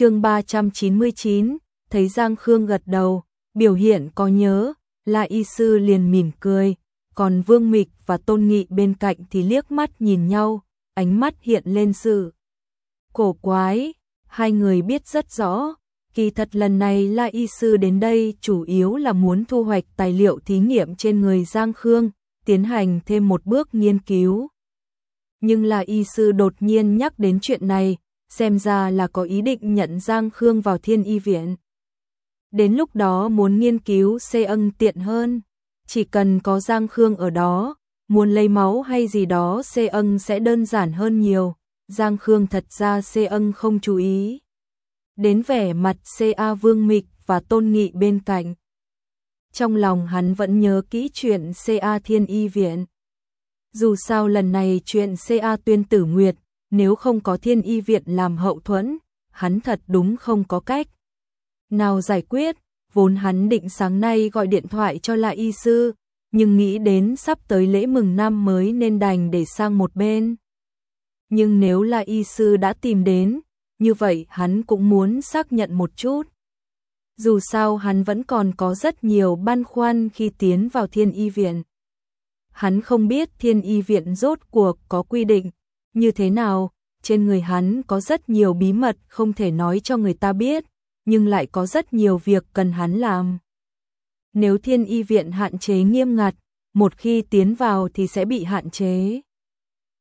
chương 399, thấy Giang Khương gật đầu, biểu hiện có nhớ, La Y Sư liền mỉm cười, còn Vương Mịch và Tôn Nghị bên cạnh thì liếc mắt nhìn nhau, ánh mắt hiện lên sự cổ quái, hai người biết rất rõ, kỳ thật lần này La Y Sư đến đây chủ yếu là muốn thu hoạch tài liệu thí nghiệm trên người Giang Khương, tiến hành thêm một bước nghiên cứu. Nhưng La Y Sư đột nhiên nhắc đến chuyện này, xem ra là có ý định nhận Giang Khương vào thiên y viện. Đến lúc đó muốn nghiên cứu xê ân tiện hơn, chỉ cần có Giang Khương ở đó, muốn lấy máu hay gì đó xê ân sẽ đơn giản hơn nhiều. Giang Khương thật ra xê ân không chú ý. Đến vẻ mặt C.A. Vương Mịch và Tôn Nghị bên cạnh. Trong lòng hắn vẫn nhớ kỹ chuyện C.A. Thiên Y Viện. Dù sao lần này chuyện C.A. Tuyên Tử Nguyệt, nếu không có Thiên Y Viện làm hậu thuẫn, hắn thật đúng không có cách. Nào giải quyết, vốn hắn định sáng nay gọi điện thoại cho lại y sư, nhưng nghĩ đến sắp tới lễ mừng năm mới nên đành để sang một bên. Nhưng nếu là y sư đã tìm đến, như vậy hắn cũng muốn xác nhận một chút. Dù sao hắn vẫn còn có rất nhiều băn khoăn khi tiến vào thiên y viện. Hắn không biết thiên y viện rốt cuộc có quy định như thế nào, trên người hắn có rất nhiều bí mật không thể nói cho người ta biết, nhưng lại có rất nhiều việc cần hắn làm. Nếu thiên y viện hạn chế nghiêm ngặt, một khi tiến vào thì sẽ bị hạn chế.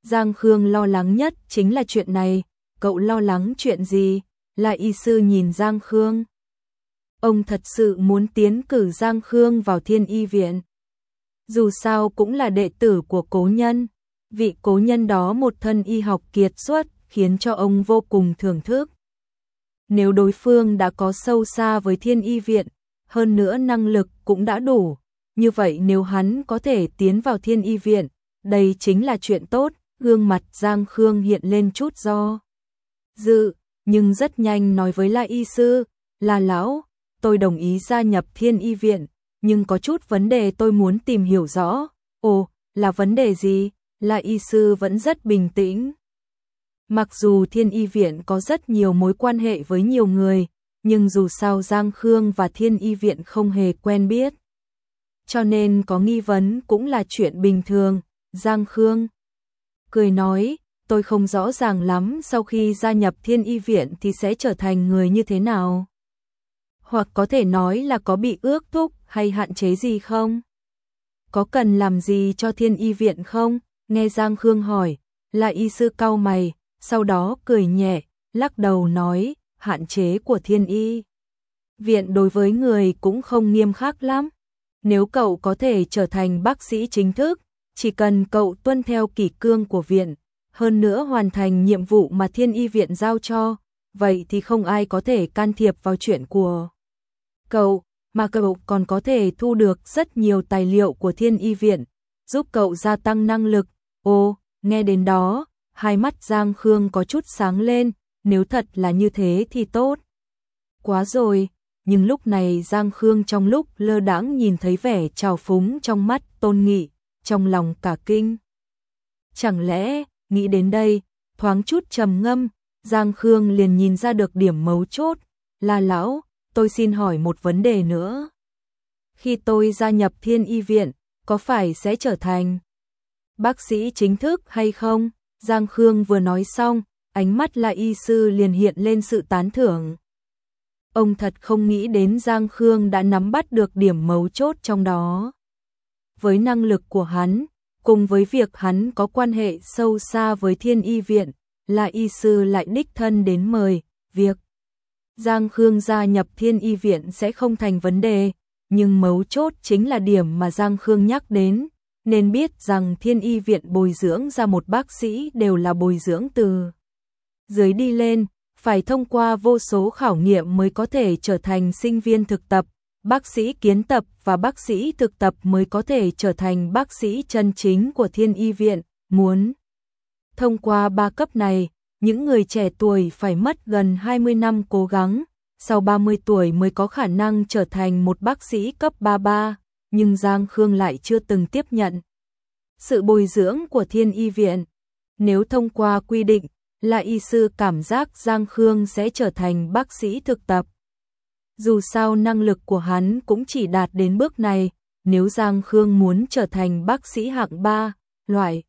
Giang Khương lo lắng nhất chính là chuyện này, cậu lo lắng chuyện gì? Là y sư nhìn Giang Khương. Ông thật sự muốn tiến cử Giang Khương vào thiên y viện. Dù sao cũng là đệ tử của cố nhân, vị cố nhân đó một thân y học kiệt xuất khiến cho ông vô cùng thưởng thức. Nếu đối phương đã có sâu xa với thiên y viện, hơn nữa năng lực cũng đã đủ, như vậy nếu hắn có thể tiến vào thiên y viện, đây chính là chuyện tốt, gương mặt Giang Khương hiện lên chút do. Dự, nhưng rất nhanh nói với La Y Sư, là lão, tôi đồng ý gia nhập thiên y viện, nhưng có chút vấn đề tôi muốn tìm hiểu rõ. Ồ, là vấn đề gì? La Y Sư vẫn rất bình tĩnh. Mặc dù thiên y viện có rất nhiều mối quan hệ với nhiều người, nhưng dù sao Giang Khương và thiên y viện không hề quen biết. Cho nên có nghi vấn cũng là chuyện bình thường, Giang Khương. Cười nói, tôi không rõ ràng lắm sau khi gia nhập thiên y viện thì sẽ trở thành người như thế nào. Hoặc có thể nói là có bị ước thúc hay hạn chế gì không? Có cần làm gì cho thiên y viện không? Nghe Giang Khương hỏi, là y sư cao mày, sau đó cười nhẹ, lắc đầu nói, hạn chế của thiên y. Viện đối với người cũng không nghiêm khắc lắm. Nếu cậu có thể trở thành bác sĩ chính thức, chỉ cần cậu tuân theo kỷ cương của viện, hơn nữa hoàn thành nhiệm vụ mà thiên y viện giao cho, vậy thì không ai có thể can thiệp vào chuyện của cậu, mà cậu còn có thể thu được rất nhiều tài liệu của thiên y viện, giúp cậu gia tăng năng lực. Ô, nghe đến đó, hai mắt Giang Khương có chút sáng lên, nếu thật là như thế thì tốt. Quá rồi, nhưng lúc này Giang Khương trong lúc lơ đãng nhìn thấy vẻ trào phúng trong mắt tôn nghị, trong lòng cả kinh. Chẳng lẽ, nghĩ đến đây, thoáng chút trầm ngâm, Giang Khương liền nhìn ra được điểm mấu chốt, là lão, tôi xin hỏi một vấn đề nữa. Khi tôi gia nhập thiên y viện, có phải sẽ trở thành bác sĩ chính thức hay không? Giang Khương vừa nói xong, ánh mắt là y sư liền hiện lên sự tán thưởng. Ông thật không nghĩ đến Giang Khương đã nắm bắt được điểm mấu chốt trong đó. Với năng lực của hắn, cùng với việc hắn có quan hệ sâu xa với thiên y viện, là y sư lại đích thân đến mời, việc Giang Khương gia nhập thiên y viện sẽ không thành vấn đề, nhưng mấu chốt chính là điểm mà Giang Khương nhắc đến, nên biết rằng thiên y viện bồi dưỡng ra một bác sĩ đều là bồi dưỡng từ dưới đi lên, phải thông qua vô số khảo nghiệm mới có thể trở thành sinh viên thực tập, bác sĩ kiến tập và bác sĩ thực tập mới có thể trở thành bác sĩ chân chính của thiên y viện, muốn thông qua ba cấp này, những người trẻ tuổi phải mất gần 20 năm cố gắng, sau 30 tuổi mới có khả năng trở thành một bác sĩ cấp 33, nhưng Giang Khương lại chưa từng tiếp nhận sự bồi dưỡng của thiên y viện. Nếu thông qua quy định, là y sư cảm giác Giang Khương sẽ trở thành bác sĩ thực tập. Dù sao năng lực của hắn cũng chỉ đạt đến bước này, nếu Giang Khương muốn trở thành bác sĩ hạng 3, loại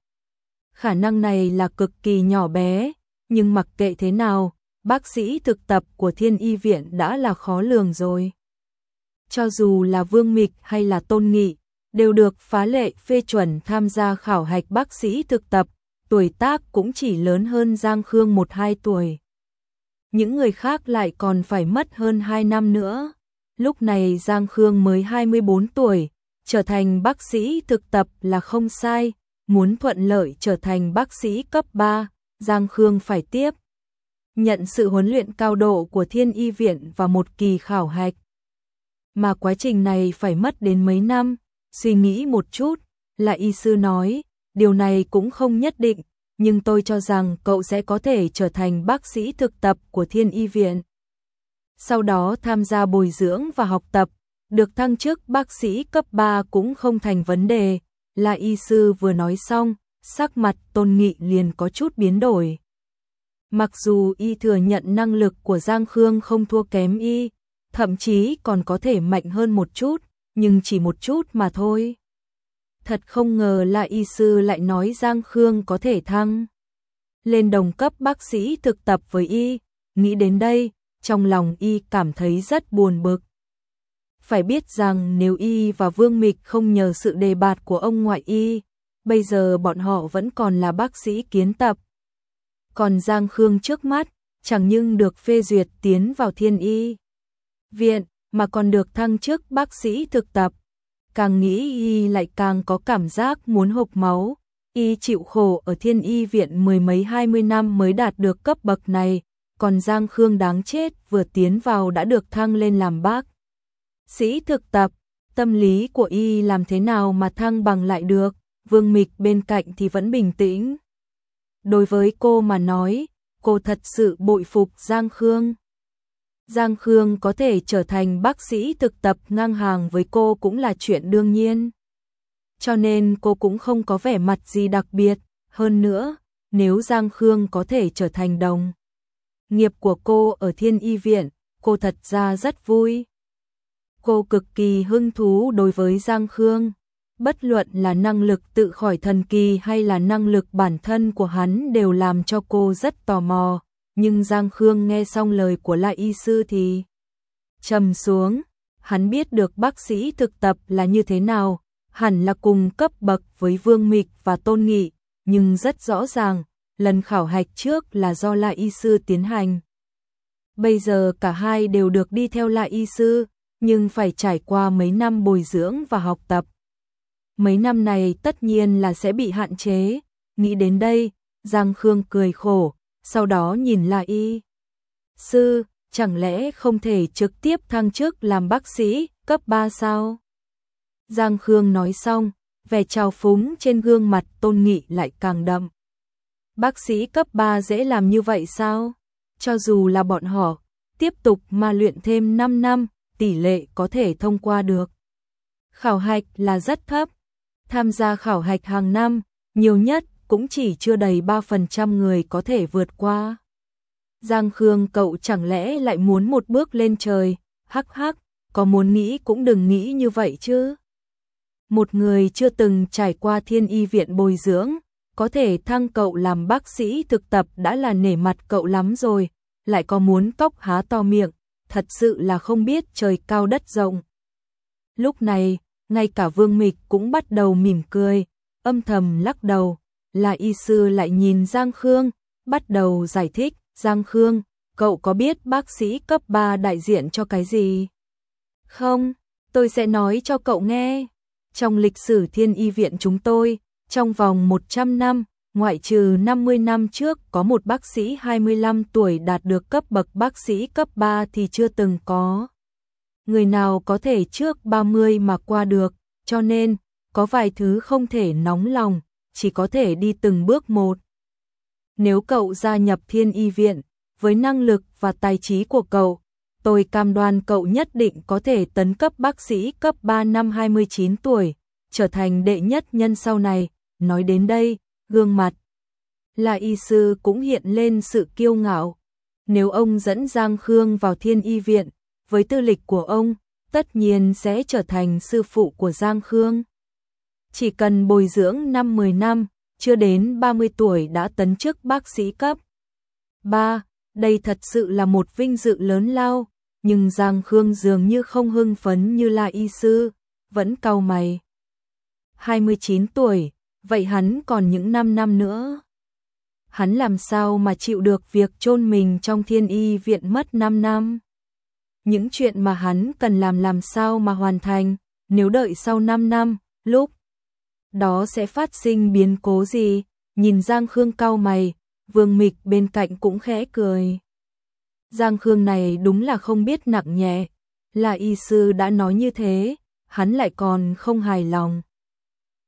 khả năng này là cực kỳ nhỏ bé, nhưng mặc kệ thế nào, bác sĩ thực tập của Thiên Y viện đã là khó lường rồi. Cho dù là Vương Mịch hay là Tôn Nghị, đều được phá lệ phê chuẩn tham gia khảo hạch bác sĩ thực tập, tuổi tác cũng chỉ lớn hơn Giang Khương 1-2 tuổi. Những người khác lại còn phải mất hơn 2 năm nữa. Lúc này Giang Khương mới 24 tuổi, trở thành bác sĩ thực tập là không sai, muốn thuận lợi trở thành bác sĩ cấp 3, Giang Khương phải tiếp. Nhận sự huấn luyện cao độ của Thiên Y Viện và một kỳ khảo hạch. Mà quá trình này phải mất đến mấy năm, suy nghĩ một chút, là y sư nói, điều này cũng không nhất định, nhưng tôi cho rằng cậu sẽ có thể trở thành bác sĩ thực tập của Thiên Y Viện. Sau đó tham gia bồi dưỡng và học tập, được thăng chức bác sĩ cấp 3 cũng không thành vấn đề, là y sư vừa nói xong, sắc mặt tôn nghị liền có chút biến đổi. Mặc dù y thừa nhận năng lực của Giang Khương không thua kém y, thậm chí còn có thể mạnh hơn một chút, nhưng chỉ một chút mà thôi. Thật không ngờ là y sư lại nói Giang Khương có thể thăng. Lên đồng cấp bác sĩ thực tập với y, nghĩ đến đây, trong lòng y cảm thấy rất buồn bực. Phải biết rằng nếu y và Vương Mịch không nhờ sự đề bạt của ông ngoại y, bây giờ bọn họ vẫn còn là bác sĩ kiến tập. Còn Giang Khương trước mắt, chẳng nhưng được phê duyệt tiến vào thiên y. Viện, mà còn được thăng chức bác sĩ thực tập. Càng nghĩ y lại càng có cảm giác muốn hộc máu. Y chịu khổ ở thiên y viện mười mấy hai mươi năm mới đạt được cấp bậc này, còn Giang Khương đáng chết vừa tiến vào đã được thăng lên làm bác. Sĩ thực tập, tâm lý của y làm thế nào mà thăng bằng lại được, Vương Mịch bên cạnh thì vẫn bình tĩnh. Đối với cô mà nói, cô thật sự bội phục Giang Khương. Giang Khương có thể trở thành bác sĩ thực tập ngang hàng với cô cũng là chuyện đương nhiên. Cho nên cô cũng không có vẻ mặt gì đặc biệt, hơn nữa, nếu Giang Khương có thể trở thành đồng. Nghiệp của cô ở thiên y viện, cô thật ra rất vui. Cô cực kỳ hứng thú đối với Giang Khương. Bất luận là năng lực tự khỏi thần kỳ hay là năng lực bản thân của hắn đều làm cho cô rất tò mò. Nhưng Giang Khương nghe xong lời của lại y sư thì trầm xuống. Hắn biết được bác sĩ thực tập là như thế nào, hẳn là cùng cấp bậc với Vương Mịch và Tôn Nghị, nhưng rất rõ ràng, lần khảo hạch trước là do lại y sư tiến hành. Bây giờ cả hai đều được đi theo lại y sư, nhưng phải trải qua mấy năm bồi dưỡng và học tập. Mấy năm này tất nhiên là sẽ bị hạn chế, nghĩ đến đây, Giang Khương cười khổ, sau đó nhìn lại y. Sư, chẳng lẽ không thể trực tiếp thăng chức làm bác sĩ cấp 3 sao? Giang Khương nói xong, vẻ trào phúng trên gương mặt tôn nghị lại càng đậm. Bác sĩ cấp 3 dễ làm như vậy sao? Cho dù là bọn họ, tiếp tục mà luyện thêm 5 năm, tỷ lệ có thể thông qua được. Khảo hạch là rất thấp. Tham gia khảo hạch hàng năm, nhiều nhất cũng chỉ chưa đầy 3% người có thể vượt qua. Giang Khương cậu chẳng lẽ lại muốn một bước lên trời, hắc hắc, có muốn nghĩ cũng đừng nghĩ như vậy chứ. Một người chưa từng trải qua thiên y viện bồi dưỡng, có thể thăng cậu làm bác sĩ thực tập đã là nể mặt cậu lắm rồi, lại có muốn tóc há to miệng, thật sự là không biết trời cao đất rộng. Lúc này, ngay cả Vương Mịch cũng bắt đầu mỉm cười, âm thầm lắc đầu, là y sư lại nhìn Giang Khương, bắt đầu giải thích, Giang Khương, cậu có biết bác sĩ cấp 3 đại diện cho cái gì? Không, tôi sẽ nói cho cậu nghe. Trong lịch sử thiên y viện chúng tôi, trong vòng 100 năm, ngoại trừ 50 năm trước có một bác sĩ 25 tuổi đạt được cấp bậc bác sĩ cấp 3 thì chưa từng có. Người nào có thể trước 30 mà qua được, cho nên, có vài thứ không thể nóng lòng, chỉ có thể đi từng bước một. Nếu cậu gia nhập thiên y viện, với năng lực và tài trí của cậu, tôi cam đoan cậu nhất định có thể tấn cấp bác sĩ cấp 3 năm 29 tuổi, trở thành đệ nhất nhân sau này. Nói đến đây, gương mặt là y sư cũng hiện lên sự kiêu ngạo. Nếu ông dẫn Giang Khương vào thiên y viện, với tư lịch của ông, tất nhiên sẽ trở thành sư phụ của Giang Khương. Chỉ cần bồi dưỡng 5-10 năm, chưa đến 30 tuổi đã tấn chức bác sĩ cấp. 3. Đây thật sự là một vinh dự lớn lao, nhưng Giang Khương dường như không hưng phấn như là y sư, vẫn cau mày. 29 tuổi, vậy hắn còn những 5 năm nữa. Hắn làm sao mà chịu được việc chôn mình trong thiên y viện mất 5 năm. Những chuyện mà hắn cần làm làm sao mà hoàn thành, nếu đợi sau 5 năm, lúc đó sẽ phát sinh biến cố gì, nhìn Giang Khương cau mày, Vương Mịch bên cạnh cũng khẽ cười. Giang Khương này đúng là không biết nặng nhẹ, là y sư đã nói như thế, hắn lại còn không hài lòng.